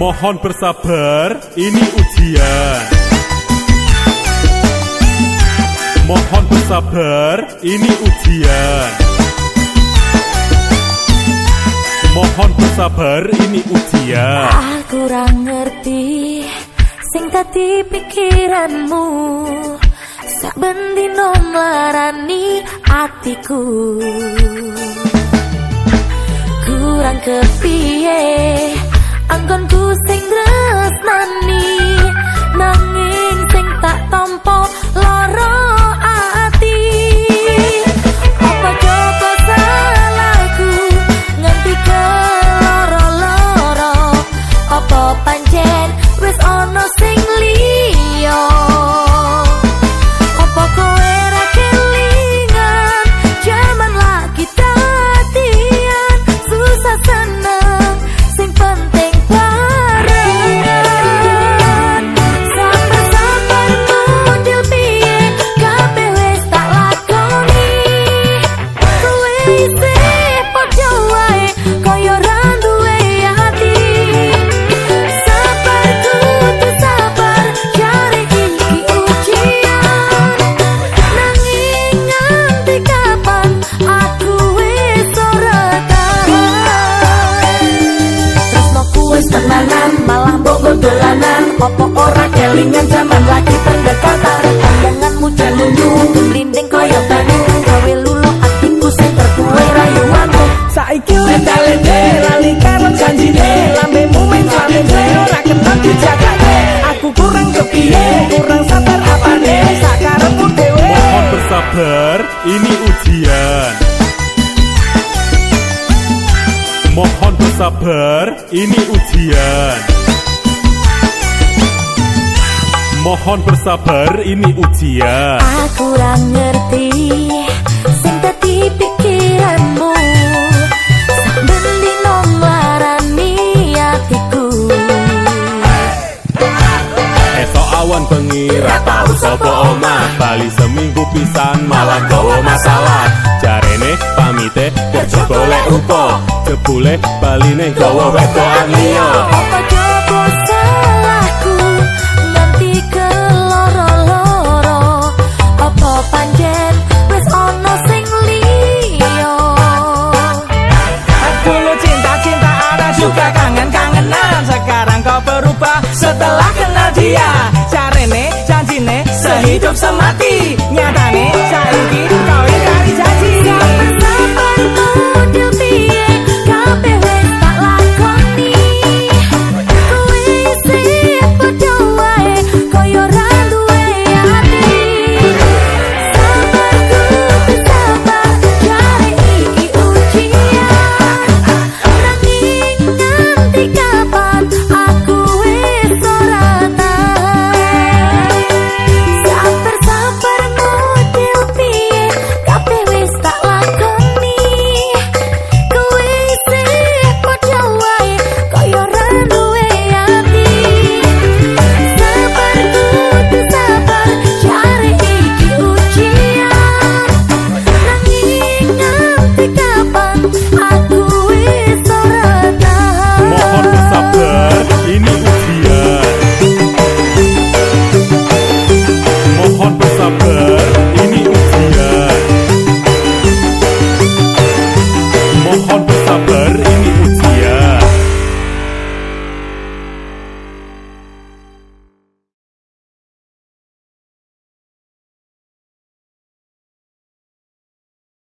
Mohon bersabar, ini ujian. Mohon bersabar, ini ujian. Mohon bersabar, ini ujian. Aku kurang ngerti sing tadi pikiranmu. Sak bendino marani atiku. Kurang kepiye anggonku sing tresnani nanging sing tak tompo opo ora kelingan zaman lagi pendekatan? Omonganmu jalunyu merinding koyo banyu gawe lulu atiku sing terkuwe rayuanmu. Saiki lenda-lende lali karo janjine. Lambemu main flamenco ora kenal dijagane. Aku kurang kepiye, kurang sabar apane? Sakarepmu dhewe. Mohon bersabar, ini ujian. Mohon bersabar, ini ujian. Mohon bersabar, ini ujian. Aku ora ngerti sing dadi pikiranmu. Sambil nglarani atiku. Esok awan bengi ra tau sapa omah. Bali seminggu pisan malah gawa masalah. Jarene pamite kerja golek upo Jebule baline gawa wedokan liya. Apa dia Carene, janjine, sehidup semati